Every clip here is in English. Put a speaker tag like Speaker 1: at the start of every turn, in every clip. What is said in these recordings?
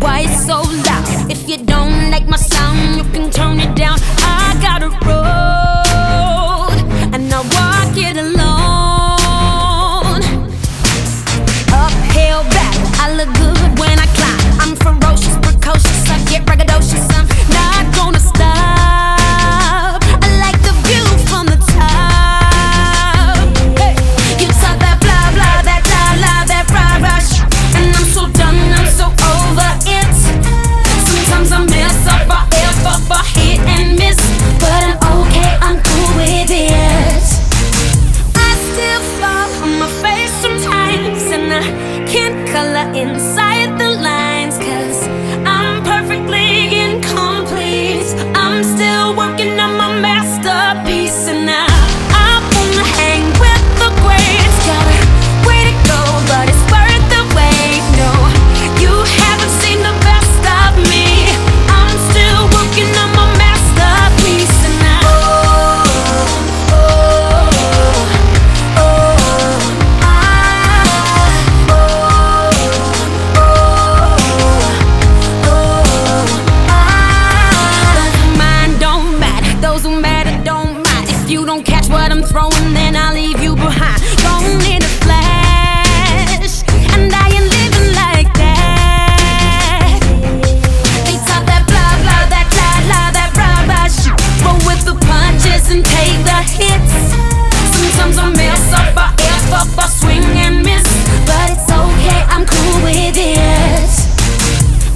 Speaker 1: Why it's so loud? If you don't like my sound, you can turn. What I'm throwing, then I'll leave you behind. Don't need a flash, and I ain't living like that. They talk that blah blah, that la la, that rah rah shit. Roll with the punches and take the hits. Sometimes I mess up, I F up, I swing and miss, but it's okay, I'm cool with it.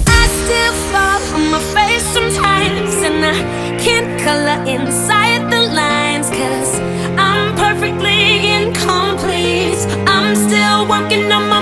Speaker 1: I still fall on my face sometimes, and I can't color inside the lines, cause I'm perfectly incomplete. I'm still working on my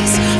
Speaker 1: mistakes